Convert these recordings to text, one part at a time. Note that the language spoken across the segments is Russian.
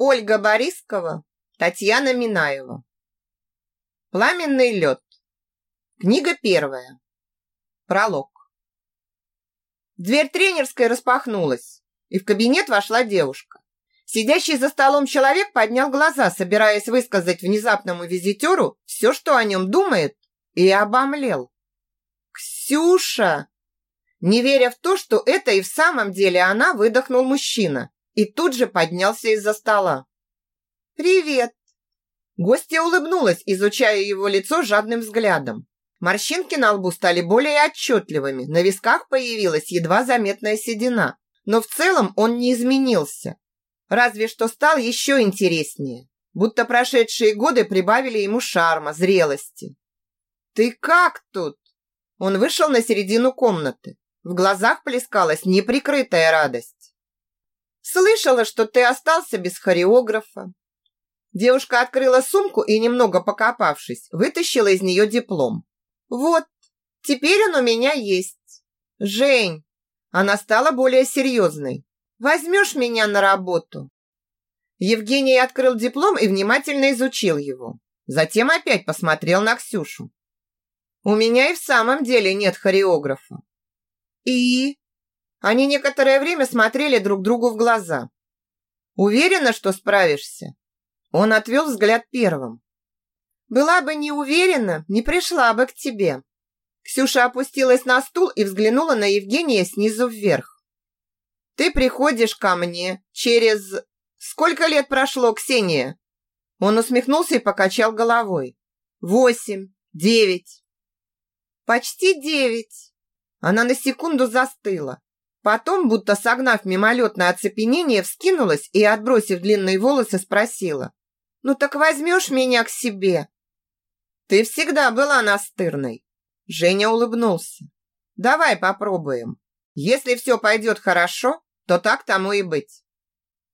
Ольга Борискова, Татьяна Минаева. Пламенный лед. Книга первая. Пролог. Дверь тренерской распахнулась, и в кабинет вошла девушка. Сидящий за столом человек поднял глаза, собираясь высказать внезапному визитеру все, что о нем думает, и обомлел. «Ксюша!» Не веря в то, что это и в самом деле она, выдохнул мужчина и тут же поднялся из-за стола. «Привет!» Гостья улыбнулась, изучая его лицо жадным взглядом. Морщинки на лбу стали более отчетливыми, на висках появилась едва заметная седина, но в целом он не изменился. Разве что стал еще интереснее, будто прошедшие годы прибавили ему шарма, зрелости. «Ты как тут?» Он вышел на середину комнаты. В глазах плескалась неприкрытая радость. Слышала, что ты остался без хореографа. Девушка открыла сумку и, немного покопавшись, вытащила из нее диплом. Вот, теперь он у меня есть. Жень, она стала более серьезной. Возьмешь меня на работу? Евгений открыл диплом и внимательно изучил его. Затем опять посмотрел на Ксюшу. У меня и в самом деле нет хореографа. И они некоторое время смотрели друг другу в глаза. «Уверена, что справишься?» Он отвел взгляд первым. «Была бы не уверена, не пришла бы к тебе». Ксюша опустилась на стул и взглянула на Евгения снизу вверх. «Ты приходишь ко мне через... Сколько лет прошло, Ксения?» Он усмехнулся и покачал головой. «Восемь, девять». «Почти девять». Она на секунду застыла, Потом, будто согнав мимолетное оцепенение, вскинулась и, отбросив длинные волосы, спросила. «Ну так возьмешь меня к себе?» «Ты всегда была настырной». Женя улыбнулся. «Давай попробуем. Если все пойдет хорошо, то так тому и быть».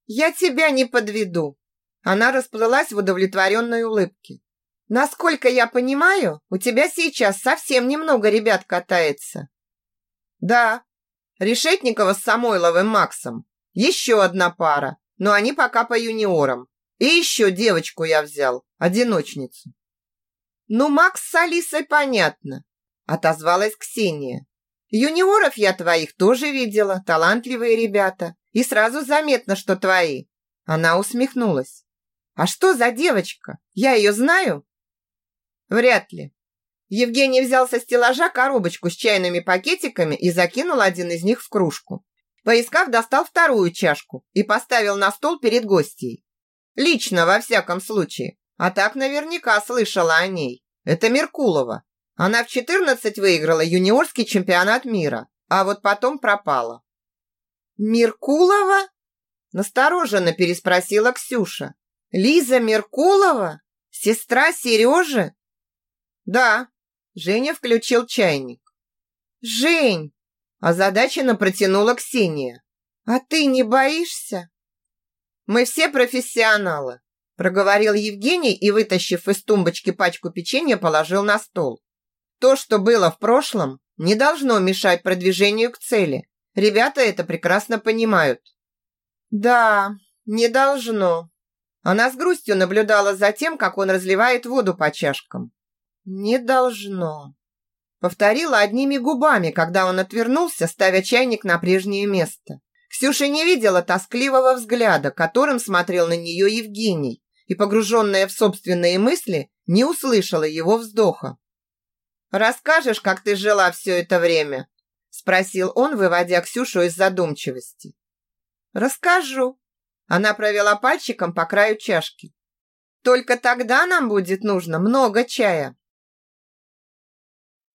«Я тебя не подведу». Она расплылась в удовлетворенной улыбке. «Насколько я понимаю, у тебя сейчас совсем немного ребят катается». «Да, Решетникова с Самойловым Максом. Еще одна пара, но они пока по юниорам. И еще девочку я взял, одиночницу. Ну, Макс с Алисой понятно, отозвалась Ксения. Юниоров я твоих тоже видела, талантливые ребята. И сразу заметно, что твои. Она усмехнулась. А что за девочка? Я ее знаю? Вряд ли. Евгений взял со стеллажа коробочку с чайными пакетиками и закинул один из них в кружку. Поискав, достал вторую чашку и поставил на стол перед гостьей. Лично, во всяком случае. А так наверняка слышала о ней. Это Меркулова. Она в 14 выиграла юниорский чемпионат мира, а вот потом пропала. «Меркулова?» Настороженно переспросила Ксюша. «Лиза Меркулова? Сестра Сережи?» «Да, Женя включил чайник. «Жень!» Озадаченно протянула Ксения. «А ты не боишься?» «Мы все профессионалы», проговорил Евгений и, вытащив из тумбочки пачку печенья, положил на стол. «То, что было в прошлом, не должно мешать продвижению к цели. Ребята это прекрасно понимают». «Да, не должно». Она с грустью наблюдала за тем, как он разливает воду по чашкам. «Не должно», — повторила одними губами, когда он отвернулся, ставя чайник на прежнее место. Ксюша не видела тоскливого взгляда, которым смотрел на нее Евгений, и, погруженная в собственные мысли, не услышала его вздоха. «Расскажешь, как ты жила все это время?» – спросил он, выводя Ксюшу из задумчивости. «Расскажу». Она провела пальчиком по краю чашки. «Только тогда нам будет нужно много чая».